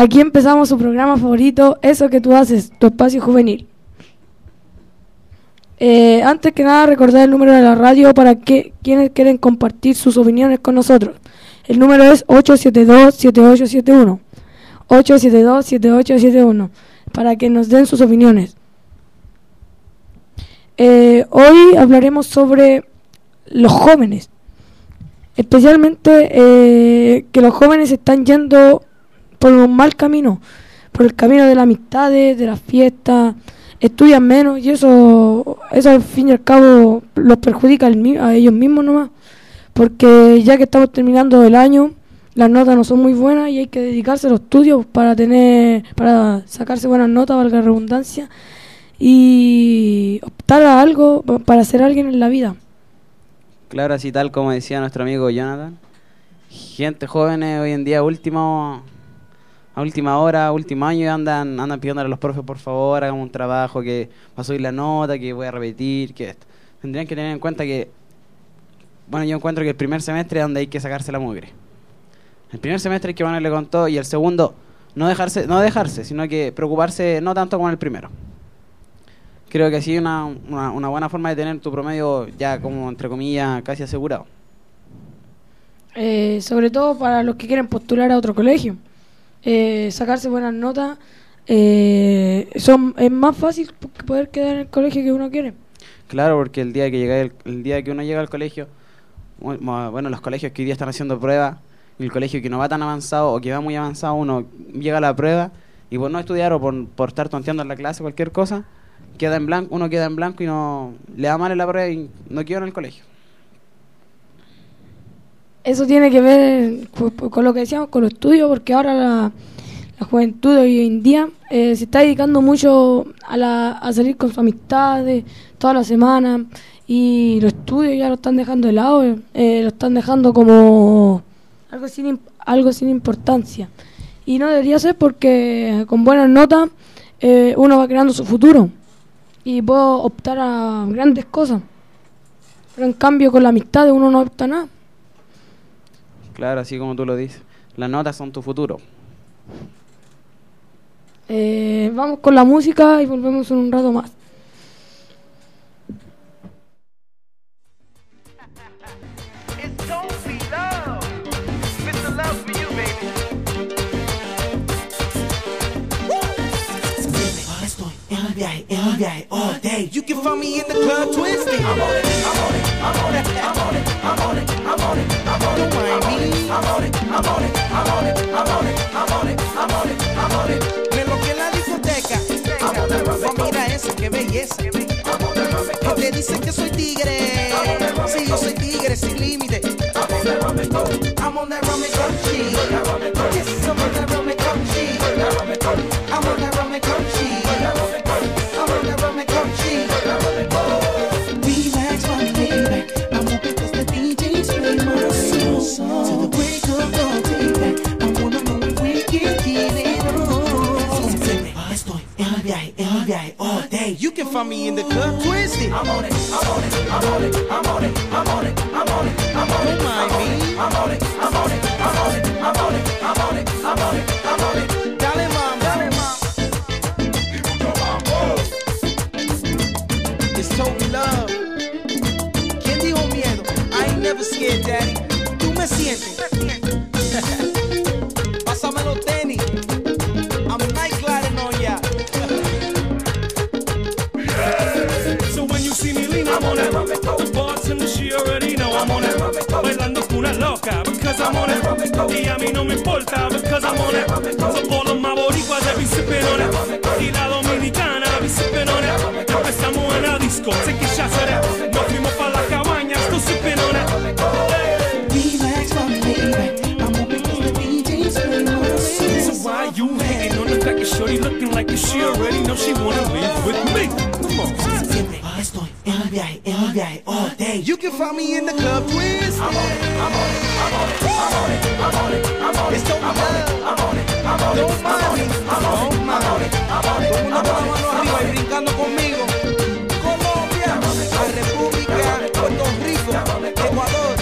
Aquí empezamos su programa favorito, Eso que tú haces, tu espacio juvenil. Eh, antes que nada, recordar el número de la radio para que quienes quieren compartir sus opiniones con nosotros. El número es 872-7871. 872-7871. Para que nos den sus opiniones. Eh, hoy hablaremos sobre los jóvenes. Especialmente eh, que los jóvenes están yendo por un mal camino. Por el camino de la amistad, de las fiestas estudian menos y eso, eso al fin y al cabo los perjudica a ellos mismos nomás. Porque ya que estamos terminando el año, las notas no son muy buenas y hay que dedicarse a los estudios para tener, para sacarse buenas notas, valga la redundancia, y optar a algo para ser alguien en la vida. Claro, así tal como decía nuestro amigo Jonathan. Gente joven hoy en día último a última hora, último año, andan, andan pidiendo a los profes, por favor, hagamos un trabajo, que va a subir la nota, que voy a repetir, que esto. Tendrían que tener en cuenta que, bueno, yo encuentro que el primer semestre es donde hay que sacarse la mugre. El primer semestre es que van le contó y el segundo, no dejarse, no dejarse, sino que preocuparse no tanto como el primero. Creo que así es una, una buena forma de tener tu promedio ya como, entre comillas, casi asegurado. Eh, sobre todo para los que quieren postular a otro colegio eh, sacarse buenas notas, eh, son, es más fácil poder quedar en el colegio que uno quiere. Claro, porque el día que llega el, día que uno llega al colegio, bueno, los colegios que hoy día están haciendo pruebas, el colegio que no va tan avanzado o que va muy avanzado, uno llega a la prueba y por no estudiar o por, por estar tonteando en la clase, cualquier cosa, queda en blanco, uno queda en blanco y no le da mal en la prueba y no queda en el colegio. Eso tiene que ver con, lo que decíamos, con los estudios, porque ahora la, juventud de hoy en día eh, se está dedicando mucho a, la, a salir con sus amistades toda la semana y los estudios ya lo están dejando de lado, eh, lo están dejando como algo sin, algo sin importancia. Y no debería ser porque con buenas notas eh, uno va creando su futuro y puede optar a grandes cosas. Pero en cambio con la amistad uno no opta nada. Claro, así como tú lo dices. Las notas son tu futuro. Eh, vamos con la música y volvemos en un rato más. viaje, en un viaje, all day. You can find me in the club twisting. I'm on it, I'm on it, I'm on it, I'm on it, I'm on it, lo que la discoteca. Oh, mira eso, qué belleza. Que te dicen que soy tigre. Si yo soy tigre sin límite. I'm on Can me in the club twisted. I'm on it, I'm on it, I'm on it, I'm on it, I'm on it, I'm on it, I'm on it. Don't mind me. I'm on it, I'm on it, I'm on it, I'm on it, I'm on it, I'm on it, I'm on it. Looking like she already know she wanna live with me? Come on. Siempre estoy en el viaje, en el viaje, all day. You can find me in the club twist. I'm on it, I'm on it, I'm on it, I'm on it, I'm on it, I'm on it. It's total love. I'm on it, I'm on it. Don't mind me. I'm on it, I'm on it, I'm on it. Todo el mundo con la mano arriba y brincando conmigo. Colombia, la República, Puerto Rico, Ecuador,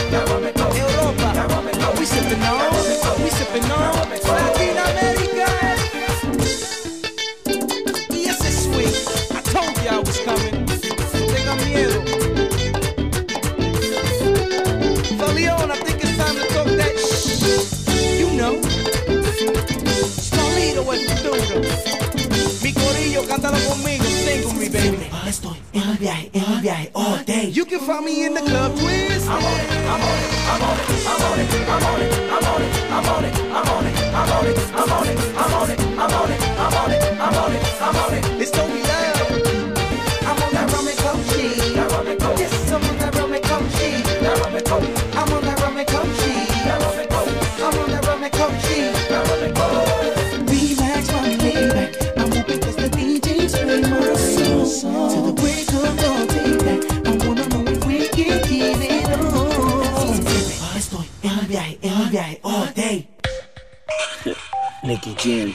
can find me in the club twisting. I'm on it, I'm on it, I'm on it, I'm on it, I'm on it, I'm on it, I'm on it.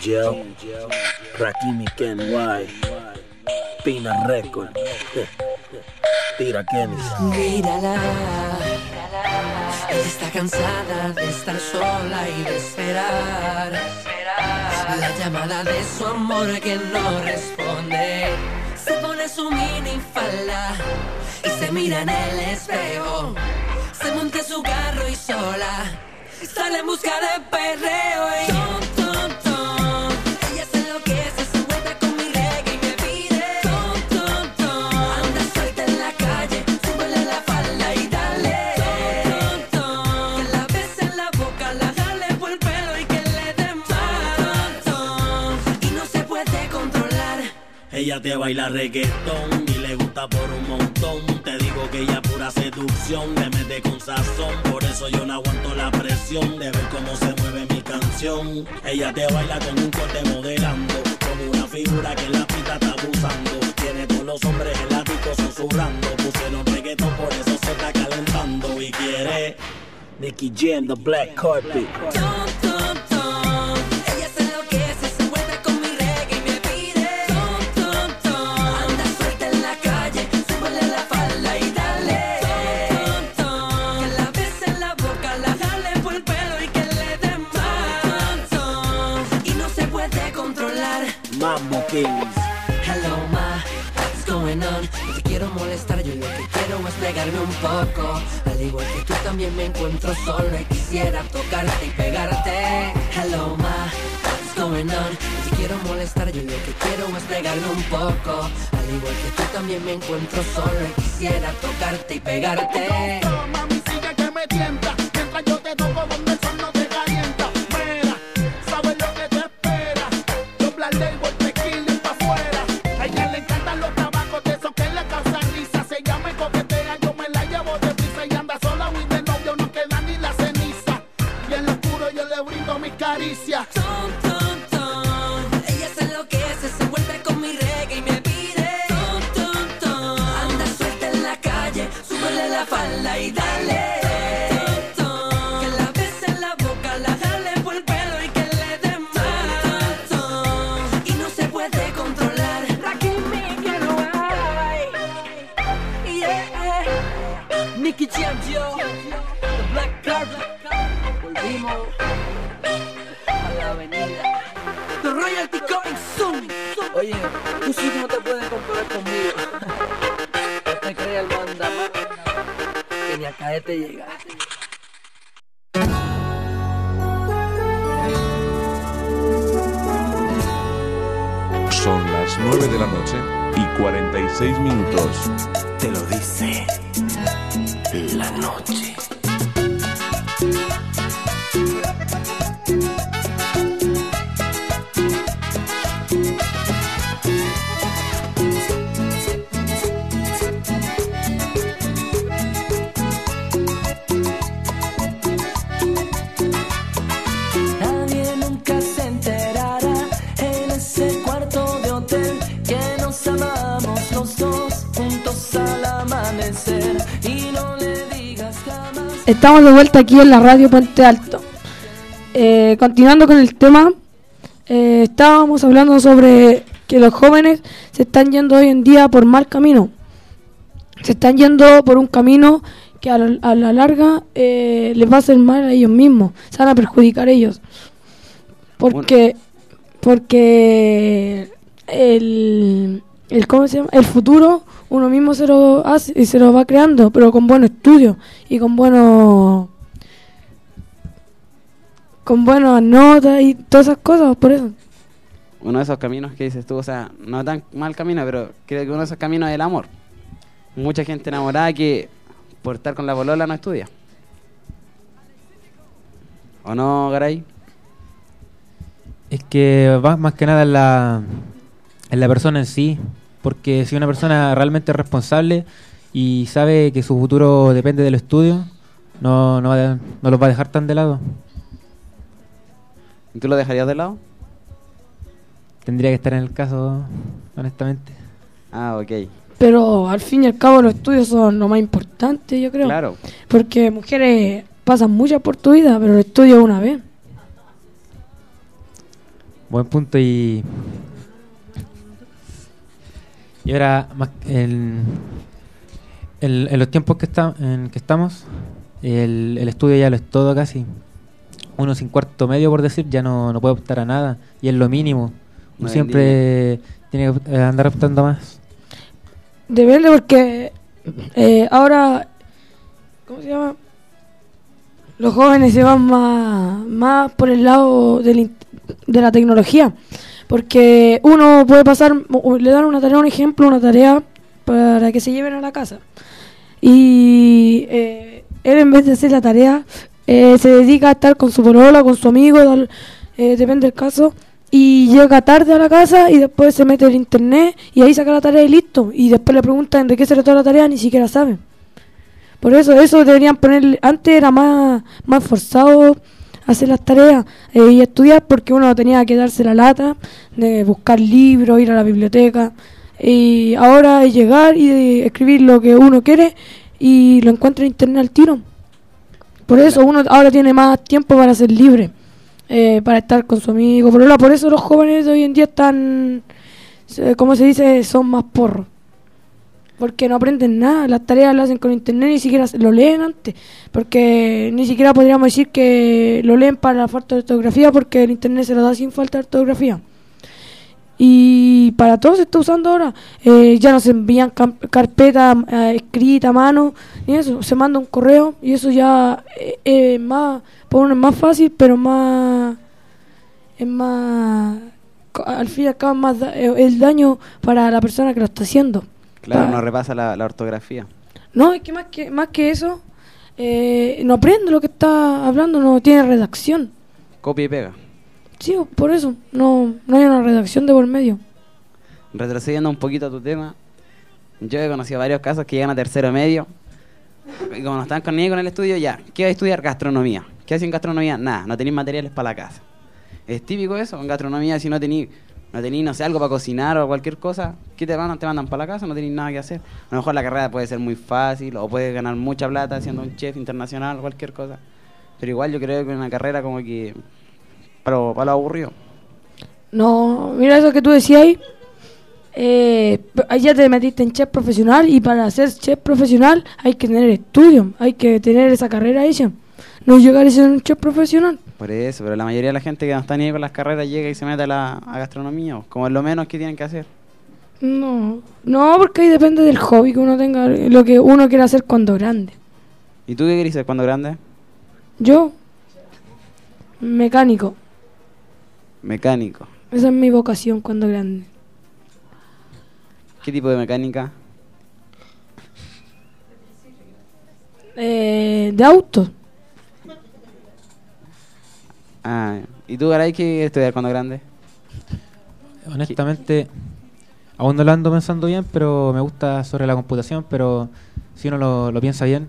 Joe. Rakimi Kenway. Pina Record. Tira Kemis. Mírala, ella está cansada de estar sola y de esperar. La llamada de su amor que no responde. Se pone su mini falda y se mira en el espejo. Se monta su carro y sola sale en busca de perreo. Y Ella te baila reggaetón y le gusta por un montón. Te digo que ella pura seducción, le mete con sazón. Por eso yo no aguanto la presión de ver cómo se mueve mi canción. Ella te baila con un corte modelando, como una figura que la pista está abusando. Tiene todos los hombres en la disco susurrando. Pusieron reggaetón, por eso se está calentando y quiere. Nicky Jam, the black carpet. Hello ma, what's going on? No te quiero molestar, yo lo que quiero es pegarme un poco. Al igual que tú también me encuentro solo y quisiera tocarte y pegarte. Hello ma, what's going on? No te quiero molestar, yo lo que quiero es pegarme un poco. Al igual que tú también me encuentro solo y quisiera tocarte y pegarte. Mami, sigue que me tienta. Mientras yo te toco donde no te puedes comparar conmigo. No te creas el manda que ni a caerte llega. Son las 9 de la noche y 46 minutos. Te lo dice la noche. Estamos de vuelta aquí en la radio Puente Alto. Eh, continuando con el tema, eh, estábamos hablando sobre que los jóvenes se están yendo hoy en día por mal camino. Se están yendo por un camino que a la, a la larga eh, les va a hacer mal a ellos mismos, se van a perjudicar ellos. Porque, porque el, el, ¿cómo se llama? el futuro uno mismo se lo hace y se lo va creando, pero con buenos estudios y con buenos con buenas notas y todas esas cosas, por eso. uno de esos caminos que dices tú, o sea, no tan mal camino, pero creo que uno de esos caminos es el amor. Mucha gente enamorada que por estar con la bolola no estudia. ¿O no, Garay? Es que va más que nada en la, en la persona en sí. Porque si una persona realmente es responsable y sabe que su futuro depende del estudio, no, no, va a- no los va a dejar tan de lado. ¿Y tú lo dejarías de lado? Tendría que estar en el caso, honestamente. Ah, ok. Pero al fin y al cabo los estudios son lo más importante, yo creo. Claro. Porque mujeres pasan muchas por tu vida, pero el estudio es una vez. Buen punto y... Y ahora, más en, en- en los tiempos que, está, en que estamos, el, el estudio ya lo es todo casi. Uno sin cuarto medio, por decir, ya no, no puede optar a nada. Y es lo mínimo. No Uno siempre tiene que eh, andar optando más. Depende porque eh, ahora, ¿cómo se llama? Los jóvenes se van más, más por el lado del de la tecnología. Porque uno puede pasar, le dan una tarea, un ejemplo, una tarea para que se lleven a la casa. Y eh, él en vez de hacer la tarea, eh, se dedica a estar con su polola, con su amigo, tal, eh, depende del caso. Y llega tarde a la casa y después se mete en internet y ahí saca la tarea y listo. Y después le preguntan de qué se trató la tarea, ni siquiera saben. Por eso, eso deberían poner. Antes era más, más forzado hacer las tareas eh, y estudiar porque uno tenía que darse la lata de buscar libros, ir a la biblioteca. Y ahora es llegar y escribir lo que uno quiere y lo encuentra en internet al tiro. Por eso uno ahora tiene más tiempo para ser libre, eh, para estar con su amigo. Por, por eso los jóvenes de hoy en día están, se- como se dice, son más porros. Porque no aprenden nada, las tareas las hacen con internet, ni siquiera lo leen antes. Porque ni siquiera podríamos decir que lo leen para la falta de ortografía, porque el internet se lo da sin falta de ortografía. Y para todo se está usando ahora. Eh, ya no se envían carpetas eh, escritas a mano, ni eso. Se manda un correo y eso ya eh, más, por uno es más fácil, pero más. Es más. Al fin y al cabo, más da- eh, el daño para la persona que lo está haciendo. Claro, no repasa la, la ortografía. No, es que más que, más que eso, eh, no aprende lo que está hablando, no tiene redacción. Copia y pega. Sí, por eso, no, no hay una redacción de por medio. Retrocediendo un poquito a tu tema, yo he conocido varios casos que llegan a tercero medio y como no están con ni con el estudio, ya, ¿qué va a estudiar? Gastronomía. ¿Qué hacen gastronomía? Nada, no tenéis materiales para la casa. Es típico eso, en gastronomía si no tenéis, no tenéis, no sé, algo para cocinar o cualquier cosa, ¿qué te mandan? Te mandan para la casa, no tenéis nada que hacer. A lo mejor la carrera puede ser muy fácil o puedes ganar mucha plata siendo un chef internacional o cualquier cosa. Pero igual yo creo que una carrera como que para, para lo aburrido. No, mira eso que tú decías ahí. Eh, ahí ya te metiste en chef profesional y para ser chef profesional hay que tener estudio, hay que tener esa carrera hecha. No llegar a ser un chef profesional. Por eso, pero la mayoría de la gente que no está ni ahí con las carreras llega y se mete a la a gastronomía, o como es lo menos que tienen que hacer. No, no, porque ahí depende del hobby que uno tenga, lo que uno quiera hacer cuando grande. ¿Y tú qué querés ser cuando grande? Yo, mecánico, Mecánico. esa es mi vocación cuando grande. ¿Qué tipo de mecánica? Eh, de autos. Ah, ¿y tú, Garay, qué estudiar cuando grande? Honestamente, aún no lo ando pensando bien, pero me gusta sobre la computación, pero si uno lo, lo piensa bien,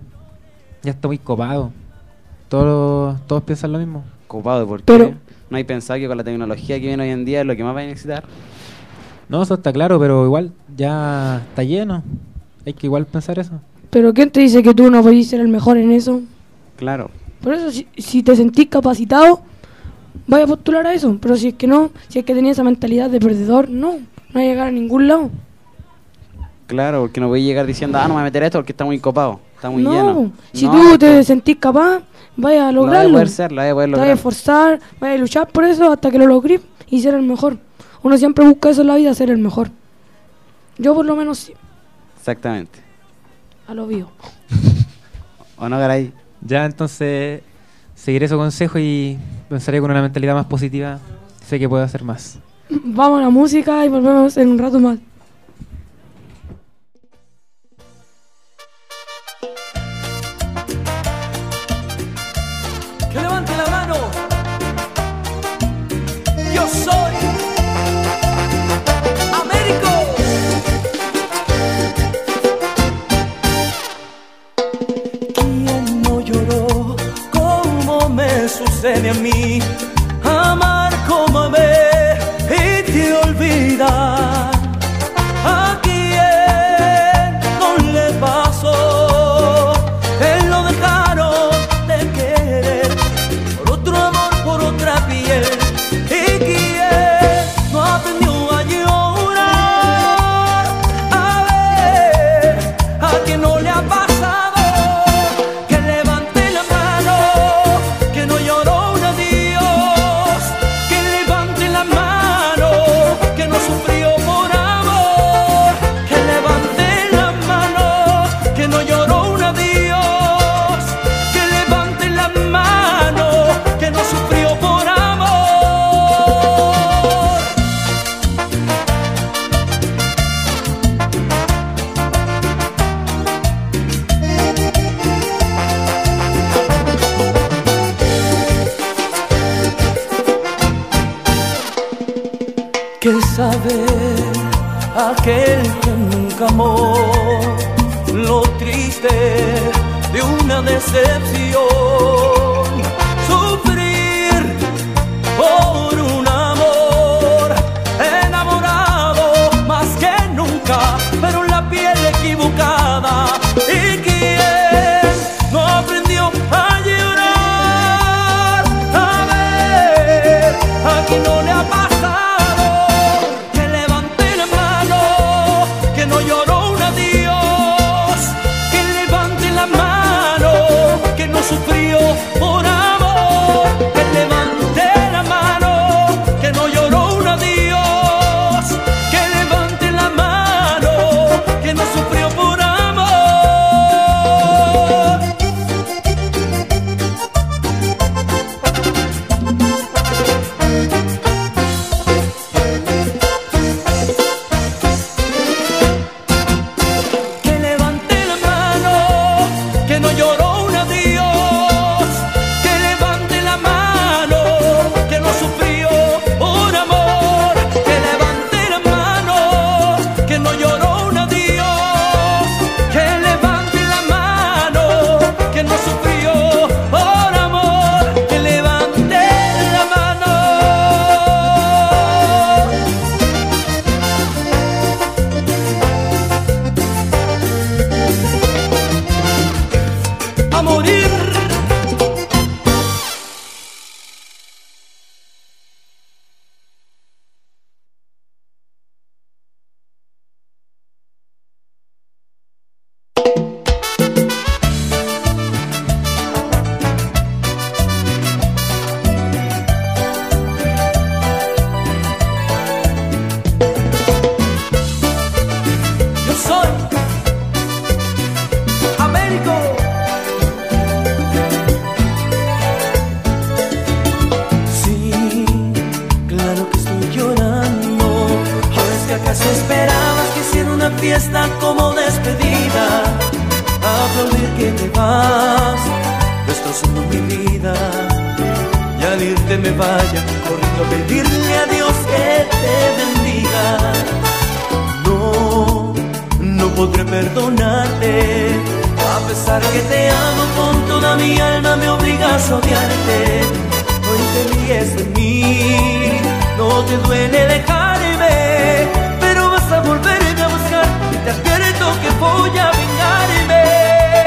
ya está muy copado. Todos, todos piensan lo mismo. Copado, ¿por qué? Pero- ¿No hay pensado que con la tecnología que viene hoy en día es lo que más va a necesitar? No, eso está claro, pero igual ya está lleno. Hay que igual pensar eso. Pero ¿quién te dice que tú no podés ser el mejor en eso? Claro. Por eso, si, si te sentís capacitado, vaya a postular a eso. Pero si es que no, si es que tenías esa mentalidad de perdedor, no, no vas a llegar a ningún lado. Claro, porque no voy a llegar diciendo, ah, no me voy a meter a esto porque está muy copado, está muy no, lleno. si No, tú te sentís capaz, vaya a Lo voy a lograrlo. poder ser, lo voy a poder te vas a lograr. esforzar, vaya a luchar por eso hasta que lo logrís y ser el mejor. Uno siempre busca eso en la vida, ser el mejor. Yo por lo menos sí, Exactamente. a lo vivo. ¿O no, Garay? Ya entonces seguiré su consejo y pensaría con una mentalidad más positiva, sé que puedo hacer más. Vamos a la música y volvemos en un rato más. Sí, claro que estoy llorando. ¿O es que acaso esperabas que hiciera una fiesta como despedida? Aplaudir que te vas, destrozando mi vida. Y al irte me vaya, corriendo a pedirle a Dios que te bendiga. No, no podré perdonar pesar que te amo con toda mi alma me obligas a odiarte. No te de mí, no te duele dejarme, pero vas a volverme a buscar y te advierto que voy a vengarme.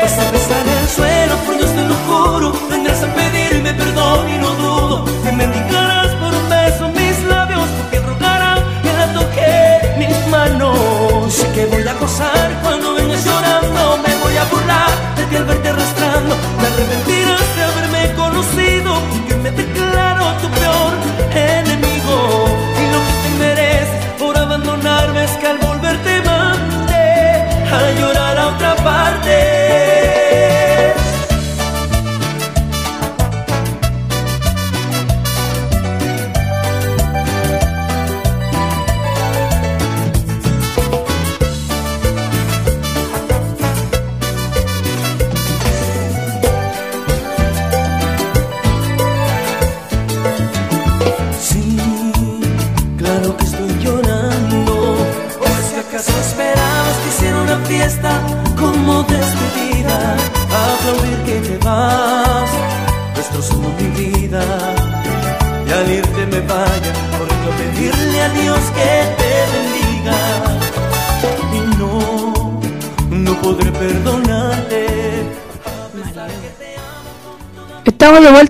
Vas a besar el suelo, por Dios te lo juro, vendrás a pedirme perdón y no dudo que me indicarás por un beso mis labios, porque rogarán que la toque mis manos, sé que voy a gozar que el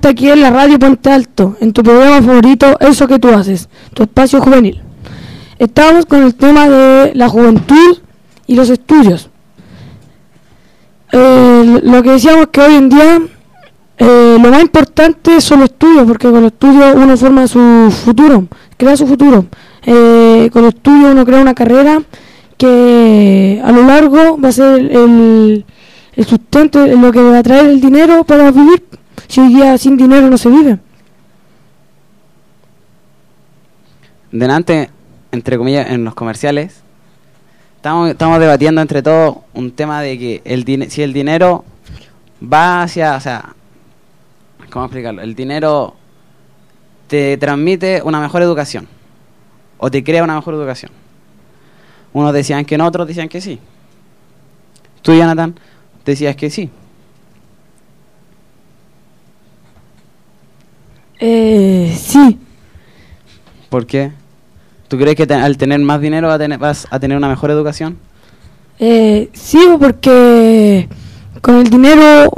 Aquí en la radio Puente Alto, en tu programa favorito, Eso que tú haces, tu espacio juvenil. Estamos con el tema de la juventud y los estudios. Eh, lo que decíamos que hoy en día eh, lo más importante son los estudios, porque con los estudios uno forma su futuro, crea su futuro. Eh, con los estudios uno crea una carrera que a lo largo va a ser el, el sustento, lo que va a traer el dinero para vivir. Si hoy día sin dinero no se vive. Delante, entre comillas, en los comerciales, estamos, estamos debatiendo entre todos un tema de que el si el dinero va hacia, o sea, ¿cómo explicarlo? El dinero te transmite una mejor educación o te crea una mejor educación. Unos decían que no, otros decían que sí. Tú, Jonathan, decías que sí. Eh, sí, ¿Por qué? ¿Tú crees que te- al tener más dinero va a tener- vas a tener una mejor educación? eh, sí, porque con el dinero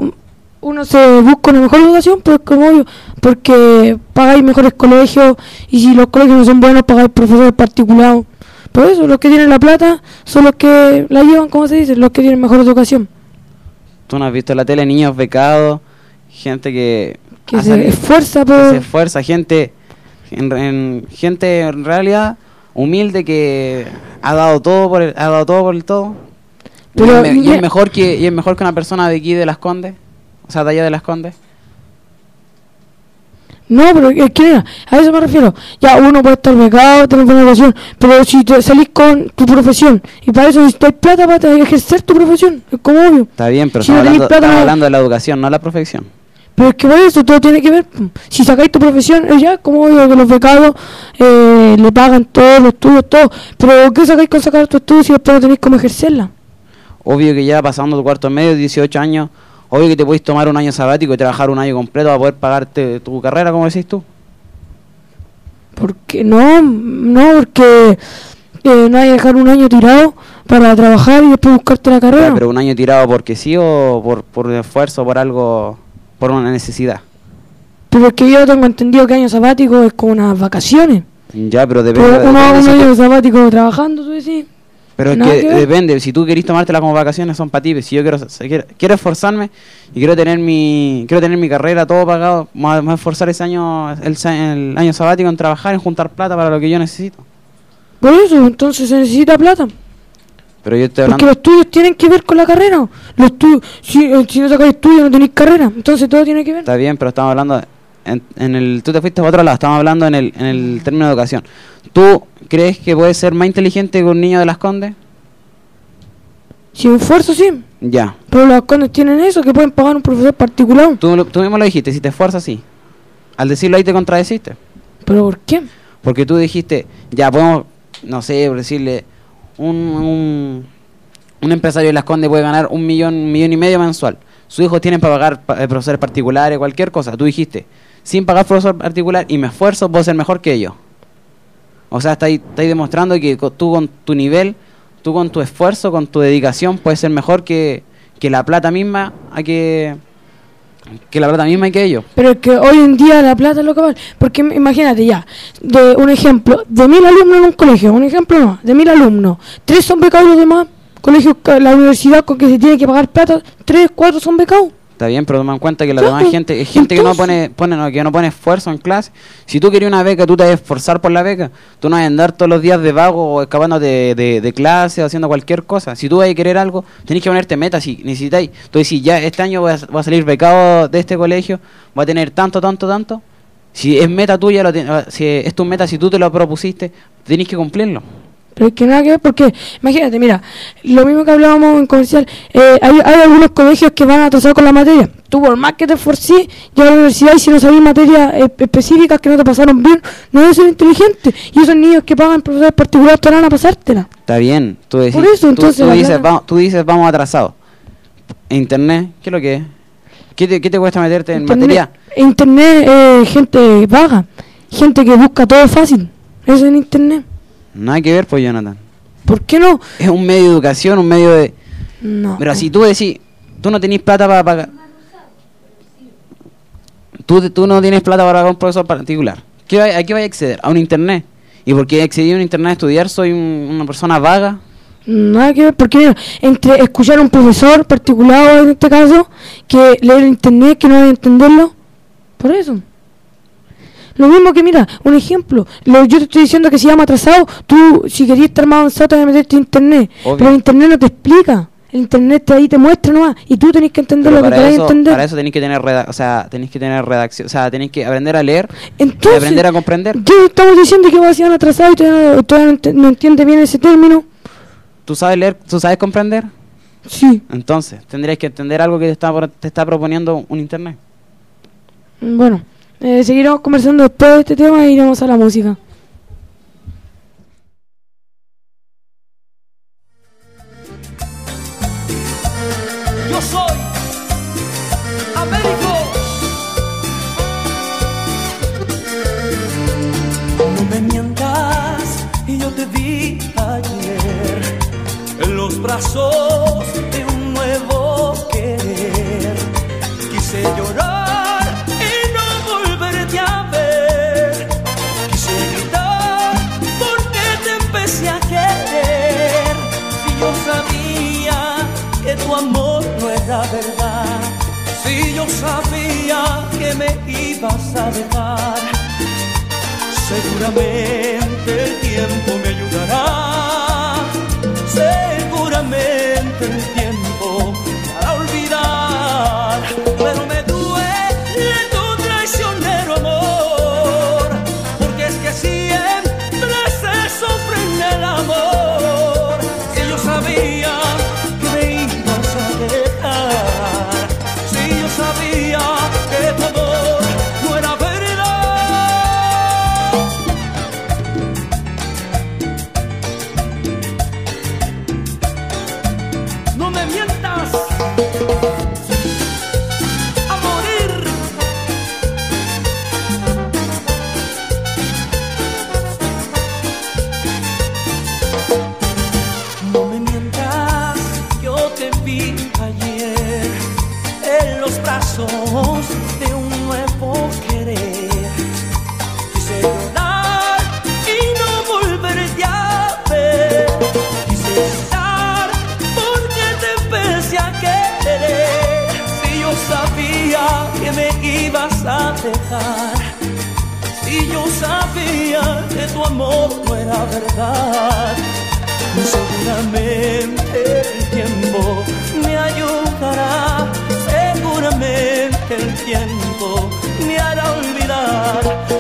uno se busca una mejor educación, pues como obvio, porque pagáis mejores colegios y si los colegios no son buenos pagáis profesores particulares. Por eso, los que tienen la plata son los que la llevan, como se dice, los que tienen mejor educación. Tú no has visto en la tele niños becados, gente que, Que se esfuerza que por- se esfuerza, gente en, en- gente en realidad humilde que ha dado todo por el, ha dado todo por el todo. y, es, me- y mira- es mejor que y es mejor que una persona de aquí de Las Condes, o sea, de allá de Las Condes. No, pero es que mira, a eso me refiero. Ya uno puede estar becado, tener buena educación, pero si te salís con tu profesión y para eso necesitas plata para ejercer tu profesión, es como obvio. Está bien, pero Si no hablando, plata, estamos hablando de la educación, no la profesión. Pero es que por eso todo tiene que ver. Si sacáis tu profesión, ya, como obvio que los becados eh, le pagan todos los estudios, todo. Pero ¿qué sacáis con sacar tu estudio si después no tenéis cómo ejercerla? Obvio que ya pasando tu cuarto medio, 18 años, obvio que te podéis tomar un año sabático y trabajar un año completo para poder pagarte tu carrera, como decís tú. Porque no, no, porque eh, no hay que dejar un año tirado para trabajar y después buscarte la carrera. Ya, pero un año tirado porque sí o por, por esfuerzo, por algo, por una necesidad. Pero es que yo tengo entendido que año sabático es como unas vacaciones. Ya, pero depende. Pero uno depende un si tú- año sabático trabajando, tú decís. pero es que, depende, si tú querés tomártela como vacaciones son para ti, si yo quiero, quiero, quiero esforzarme y quiero tener mi quiero tener mi carrera todo pagado, me voy a- esforzar ese año el año sabático en trabajar, en juntar plata para lo que yo necesito. Por eso, entonces se necesita plata. Pero yo estoy Porque los estudios tienen que ver con la carrera. Los estudios, si, eh, si no sacáis estudios no tenéis carrera. Entonces todo tiene que ver. Está bien, pero estamos hablando en, en el tú te fuiste para otro lado, estamos hablando en el en el término de educación. ¿Tú crees que puedes ser más inteligente que un niño de las Condes? Si me esfuerzo, sí. Ya. Pero los condes tienen eso, que pueden pagar un profesor particular. Tú, tú mismo lo dijiste, si te esfuerzas, sí. Al decirlo ahí te contradeciste. ¿Pero por qué? Porque tú dijiste, ya podemos, no sé, decirle, un, un, un empresario de Las Condes puede ganar un millón, un millón y medio mensual. Sus hijos tienen para pagar pa- eh, profesores particulares, cualquier cosa. Tú dijiste, sin pagar profesor particular y me esfuerzo, puedo ser mejor que ellos. O sea, estáis estáis demostrando que tú con tu nivel, tú con tu esfuerzo, con tu dedicación, puedes ser mejor que, que la plata misma, a que, que la plata misma que ellos. Pero es que hoy en día la plata es lo que vale. Porque im- imagínate ya, de un ejemplo, de mil alumnos en un colegio, un ejemplo no, de mil alumnos, tres son becados los demás, colegios, la universidad con que se tiene que pagar plata, tres, cuatro son becados. Está bien, pero toma en cuenta que la demás gente es gente que no pone, pone no, que no pone esfuerzo en clase. Si tú querías una beca, tú te vas a esforzar por la beca. Tú no vas a andar todos los días de vago o escapando de, de, de clase o haciendo cualquier cosa. Si tú vas a querer algo, tenés que ponerte metas si necesitáis. Tú decís, ya este año voy a, voy a salir becado de este colegio, voy a tener tanto, tanto, tanto. Si es meta tuya, lo tien- si es tu meta, si tú te lo propusiste, tenés que cumplirlo. Pero es que nada que ver, porque imagínate, mira, lo mismo que hablábamos en comercial, eh, hay, hay algunos colegios que van a atrasar con la materia. Tú por más que te esforcí, ya a la universidad y si no sabes materias eh, específicas que no te pasaron bien, no debes ser inteligente. Y esos niños que pagan profesores particulares te van a pasártela. Está bien, tú, decís, Por eso, tú- entonces, tú, la dices, vamos, tú dices vamos atrasados. Internet, ¿qué es lo que es? ¿Qué te, qué te cuesta meterte en materia? Internet, eh, gente vaga, gente que busca todo fácil. Eso en internet. Nada que ver, pues, Jonathan. ¿Por qué no? Es un medio de educación, un medio de... No. Pero si tú decís, tú no tenés plata para pagar... Tú, tú no tienes plata para pagar un profesor particular. ¿Qué ¿A qué vas a acceder? A un internet. Y porque accedí a un internet a estudiar, soy un- una persona vaga. Nada que ver, porque mira, entre escuchar a un profesor particular en este caso, que leer internet, que no debe entenderlo, por eso. Lo mismo que, mira, un ejemplo, lo, yo te estoy diciendo que si llama atrasado, tú, si querías estar más avanzado, te vas a meterte a internet. Obvio. Pero el internet no te explica. El internet te, ahí te muestra nomás, y tú tenés que entender Pero lo que querés entender. para eso tenéis que tener reda- o sea, tenéis que tener redacción, o sea, tenéis que aprender a leer y aprender a comprender. ¿qué estamos diciendo que vas a atrasado y todavía, no, todavía no ent- no entiende bien ese término? ¿Tú sabes leer? ¿Tú sabes comprender? Sí. Entonces, tendrías que entender algo que te está, te está proponiendo un internet. Bueno, eh, seguiremos conversando después de este tema e iremos a la música. Yo soy Américo. No me mientas y yo te vi ayer en los brazos sabía que me ibas a dejar. Seguramente el tiempo me ayudará. Olvidar.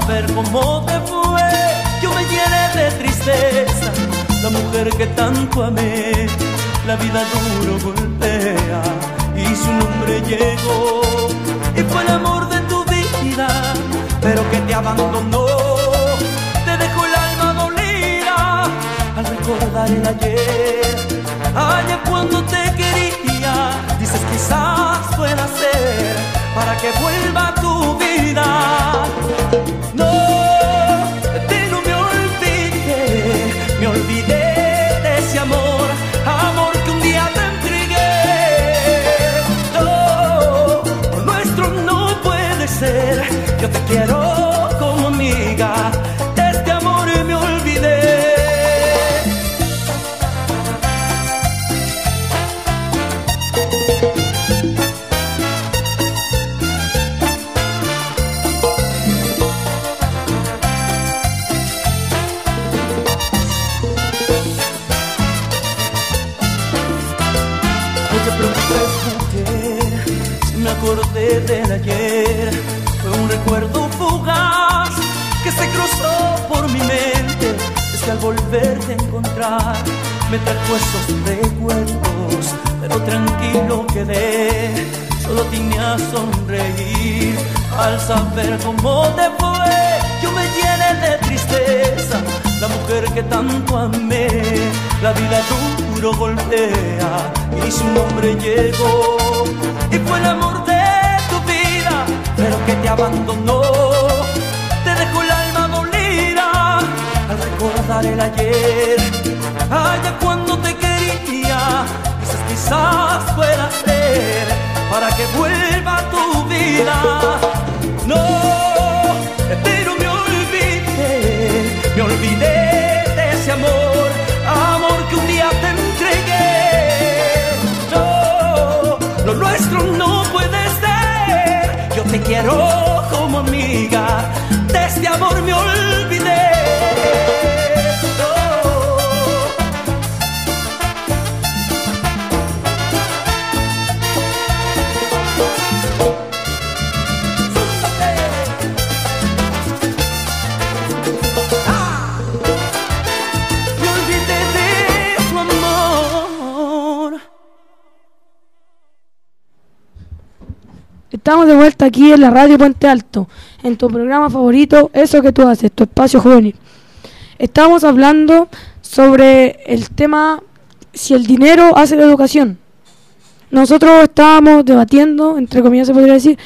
Saber cómo te fue. Yo me llené de tristeza, la mujer que tanto amé. la vida duro golpea y su nombre llegó y fue el amor de tu vida, pero que te abandonó, te dejó el alma dolida al recordar el ayer, allá cuando te quería, dices quizás pueda ser para que vuelva tu vida. No, de no me olvidé, me olvidé de ese amor, amor que un día te entregué. No, nuestro no puede ser, yo te quiero trajo esos recuerdos, pero tranquilo quedé. Solo tenía a sonreír al saber cómo te fue. Yo me llené de tristeza, la mujer que tanto amé. La vida duro golpea y su nombre llegó. Y fue el amor de tu vida, pero que te abandonó. Te dejó el alma dolida al recordar el ayer. Cuando te quería, dices quizás pueda ser para que vuelva tu vida. No, pero me olvidé, me olvidé de ese amor, amor que un día te entregué. No, lo nuestro no puede ser. Yo te quiero como amiga, de este amor me olvidé. Estamos de vuelta aquí en la radio Puente Alto, en tu programa favorito, Eso que tú haces, tu espacio juvenil. Estamos hablando sobre el tema si el dinero hace la educación. Nosotros estábamos debatiendo, entre comillas se podría decir,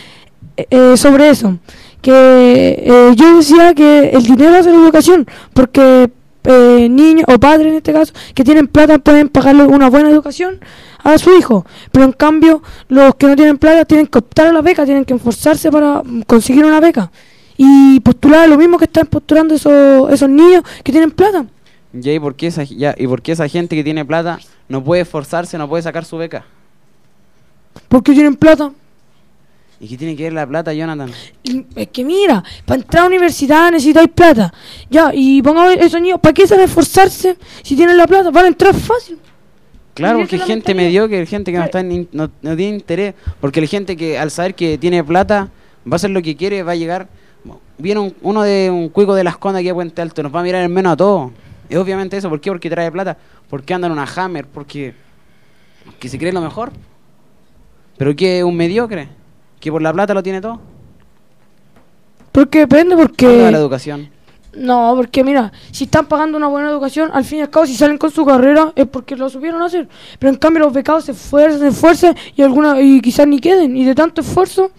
eh, eh, sobre eso. Que eh, yo decía que el dinero hace la educación, porque eh, niños o padres en este caso que tienen plata pueden pagarle una buena educación a su hijo, pero en cambio los que no tienen plata tienen que optar a la beca, tienen que esforzarse para conseguir una beca y postular lo mismo que están postulando esos, esos niños que tienen plata. ¿y por, qué esa, ya, ¿Y por qué esa gente que tiene plata no puede esforzarse, no puede sacar su beca? porque tienen plata? ¿Y qué tiene que ver la plata, Jonathan? Es que mira, para entrar a la universidad necesitáis plata. Ya, y pongamos esos niños, ¿para qué a esforzarse si tienen la plata? Van a entrar fácil. Claro, porque gente mediocre, gente que no, está en- no, no tiene interés. Porque la gente que al saber que tiene plata va a hacer lo que quiere, va a llegar. Viene un- uno de un cuico de las condas aquí a Puente Alto, nos va a mirar en menos a todos. Es obviamente eso. ¿Por qué? Porque trae plata. Porque anda en una Hammer. Porque, porque se cree lo mejor. Pero que es un mediocre. Que por la plata lo tiene todo. Porque depende, ¿Dónde va porque... la educación? No, porque mira, si están pagando una buena educación, al fin y al cabo, si salen con su carrera, es porque lo supieron hacer. Pero en cambio los becados se esfuerzan, se esfuerzan y alguna y quizás ni queden. Y de tanto esfuerzo,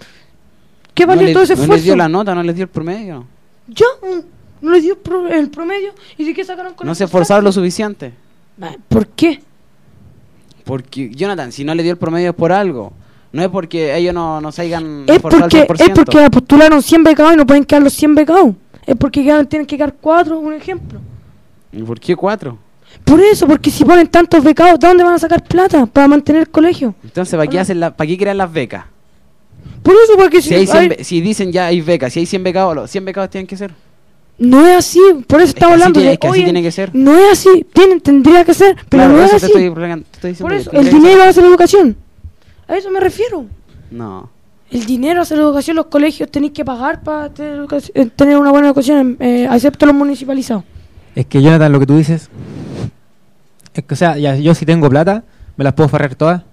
¿qué no, valió le- todo ese no les esfuerzo? dio la nota, no les dio el promedio. Ya, no les dio el promedio. ¿Y de qué sacaron con No se esforzaron lo suficiente. ¿Por qué? Porque, Jonathan, si no le dio el promedio es por algo. No es porque ellos no, no hayan Es al porque, es 100%. porque postularon 100 becados y no pueden quedar los 100 becados. Es porque quedan- tienen que quedar 4, un ejemplo. ¿Y ¿Por qué cuatro? Por eso, porque si ponen tantos becados, ¿de dónde van a sacar plata para mantener el colegio? Entonces, ¿para qué, hacen la, ¿para qué crean las becas? Por eso, porque si, Si, hay 100 hay- si dicen ya hay becas, si hay 100 becados, los 100 becados tienen que ser. no es así, por eso estamos hablando tiene- de es que así tiene que ser. No es así, tienen, tendría que ser, pero Claro, no es así. estoy, Por eso, el dinero hace la educación. A eso me refiero. No. El dinero hace la educación, los colegios tenéis que pagar para tener, eh, tener una buena educación, eh, excepto los municipalizados. Es que Jonathan, lo que tú dices, es que, o sea, ya, yo si tengo plata, ¿Me las puedo farrear todas?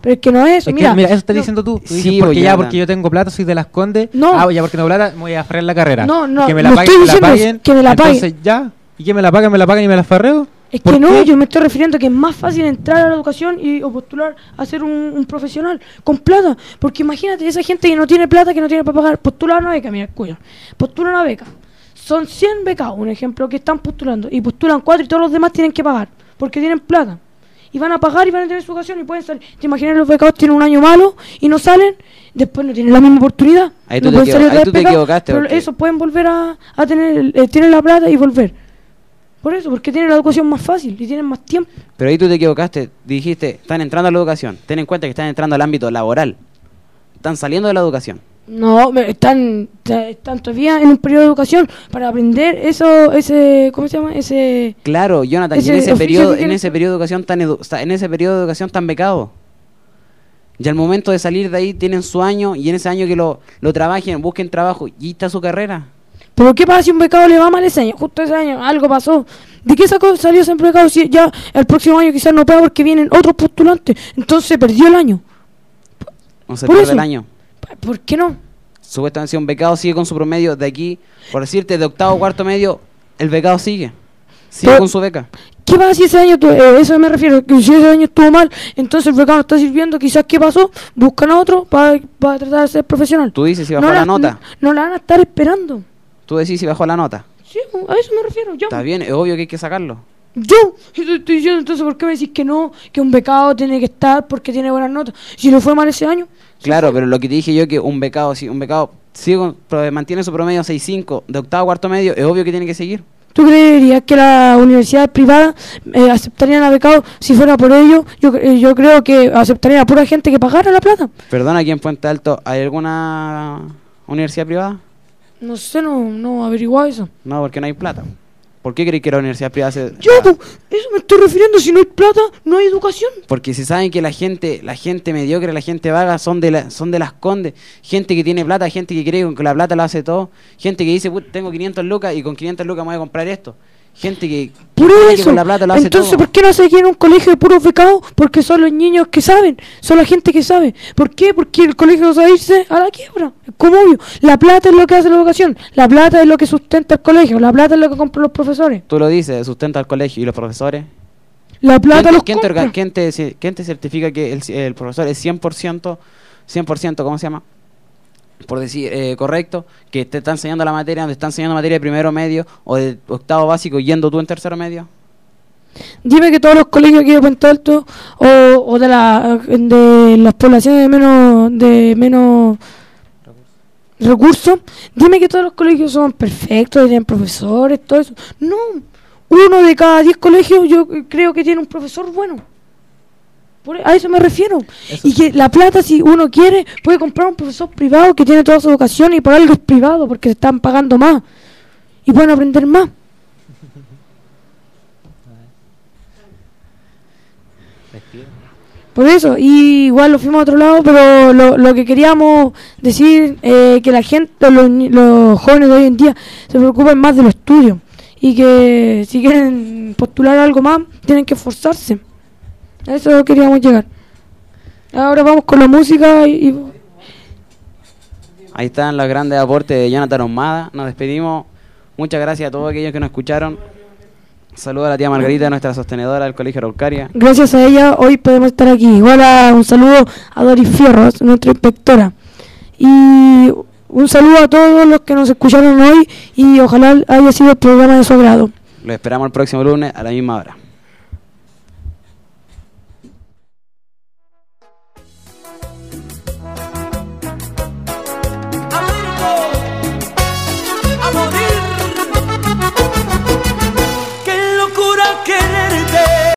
Pero es que no es eso, Es que, mira. mira, eso estás no, diciendo tú. Tú Sí, dices, pues, porque ya, Jonathan. porque yo tengo plata, soy de las condes. No. Ah, ya porque tengo plata, me voy a farrear la carrera. No, no, Que me la no paguen, estoy me la diciendo paguen. que me la Entonces paguen. ya. ¿Y que me la paguen, me la paguen y me la farreo? Es ¿Por que no, qué? yo me estoy refiriendo que es más fácil entrar a la educación y o postular a ser un, un profesional con plata. Porque imagínate, esa gente que no tiene plata, que no tiene para pagar, postula una beca, mira, escucha, postula una beca. Son 100 becados, un ejemplo, que están postulando. Y postulan cuatro y todos los demás tienen que pagar. Porque tienen plata. Y van a pagar y van a tener su educación y pueden salir. ¿Te imaginas los becados tienen un año malo y no salen? Después no tienen la misma oportunidad. Ahí no tú te pueden equivo- salir ahí tú te equivocaste, Pero porque- eso pueden volver a, a tener, eh, tienen la plata y volver. Por eso, porque tienen la educación más fácil y tienen más tiempo. Pero ahí tú te equivocaste. Dijiste, están entrando a la educación. Ten en cuenta que están entrando al ámbito laboral. Están saliendo de la educación. No, están, están todavía en un periodo de educación para aprender eso, ese, ¿cómo se llama? Ese, Claro, Jonathan, Ese en ese periodo, en ese periodo de educación tan edu- en ese periodo de educación tan becado. Y al momento de salir de ahí tienen su año y en ese año que lo, lo trabajen, busquen trabajo y está su carrera. Pero ¿qué pasa si un becado le va mal ese año? Justo ese año, algo pasó. ¿De qué sacó, salió ese becado si ya el próximo año quizás no pueda porque vienen otros postulantes? Entonces perdió el año. No se Por pierde eso. el año. ¿Por qué no? Supuestamente si un becado sigue con su promedio de aquí, por decirte, de octavo cuarto medio, el becado sigue. Sigue Pero- con su beca. ¿Qué pasa si ese año, tu- eh, eso me refiero, que si ese año estuvo mal, entonces el becado no está sirviendo, quizás ¿qué pasó? Buscan a otro para, para tratar de ser profesional. Tú dices si bajó no la nota. No, no la van a estar esperando. Tú decís si bajó la nota. Sí, a eso me refiero, yo. Está bien, es obvio que hay que sacarlo. Yo, y te estoy diciendo entonces, ¿por qué me decís que no? Que un becado tiene que estar porque tiene buenas notas. Si le fue mal ese año, Claro, pero lo que te dije yo que un becado, si un becado sigue mantiene su promedio 6.5 de octavo a cuarto medio, es obvio que tiene que seguir. ¿tú creerías que las universidades privadas eh, aceptarían a becados si fuera por ello? Yo, eh, yo creo que aceptarían a pura gente que pagara la plata. Perdona, aquí en Puente Alto, ¿hay alguna universidad privada? No sé, no, no averiguado eso. No, porque no hay plata. ¿Por qué crees que la universidad privada se... Yo, po, eso me estoy refiriendo, si no hay plata, no hay educación. Porque si saben que la gente, la gente mediocre, la gente vaga son de la, son de las condes, gente que tiene plata, gente que cree que con la plata lo hace todo, gente que dice, "Put, tengo 500 lucas y con 500 lucas me voy a comprar esto. Gente que, Por que eso. con la plata lo hace Entonces, todo. ¿por qué no se quiere un colegio de puros becados? Porque son los niños que saben, son la gente que sabe. ¿Por qué? Porque el colegio a irse a la quiebra. Como obvio. La plata es lo que hace la educación. La plata es lo que sustenta el colegio. La plata es lo que compran los profesores. Tú lo dices, sustenta al colegio y los profesores. La plata ¿Quién, los quién compra. quién te quién te certifica que el, el profesor es 100%, 100%, ¿cómo se llama? Por decir, eh, correcto, que te está enseñando la materia, donde está enseñando materia de primero medio o de octavo básico yendo tú en tercero medio? Dime que todos los colegios aquí de Puente Alto o, o de, la, de las poblaciones de menos, de menos recursos, dime que todos los colegios son perfectos, tienen profesores, todo eso. No, uno de cada diez colegios yo creo que tiene un profesor bueno. Por- a eso me refiero. y que la plata, si uno quiere, puede comprar un profesor privado que tiene toda su educación y por algo es privado, porque se están pagando más. Y pueden aprender más. Por eso, y igual lo fuimos a otro lado, pero lo, lo que queríamos decir, eh, que la gente, los, los jóvenes de hoy en día, se preocupen más de los estudios. Y que si quieren postular algo más, tienen que esforzarse. A eso queríamos llegar. Ahora vamos con la música y... y- Ahí están los grandes aportes de Jonathan Osmada. Nos despedimos. Muchas gracias a todos aquellos que nos escucharon. Saludos a la tía Margarita, nuestra sostenedora del Colegio Araucaria. gracias a ella hoy podemos estar aquí. Igual a, un saludo a Doris Fierros, nuestra inspectora. Y un saludo a todos los que nos escucharon hoy y ojalá haya sido el programa de su agrado. Los esperamos el próximo lunes a la misma hora.